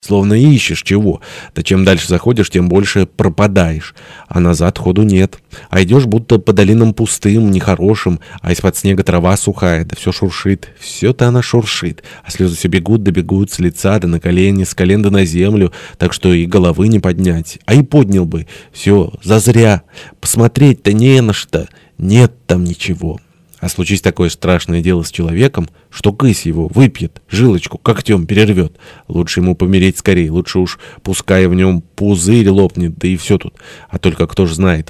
Словно ищешь чего. Да чем дальше заходишь, тем больше пропадаешь. А назад ходу нет. А идешь будто по долинам пустым, нехорошим, а из-под снега трава сухая, да все шуршит. Все-то она шуршит. А слезы все бегут да бегут с лица да на колени, с колен да на землю, так что и головы не поднять. А и поднял бы. Все, зазря. Посмотреть-то не на что. Нет там ничего. А случись такое страшное дело с человеком, что кысь его выпьет, жилочку когтем перервет. Лучше ему помереть скорее, лучше уж пускай в нем пузырь лопнет, да и все тут. А только кто ж знает.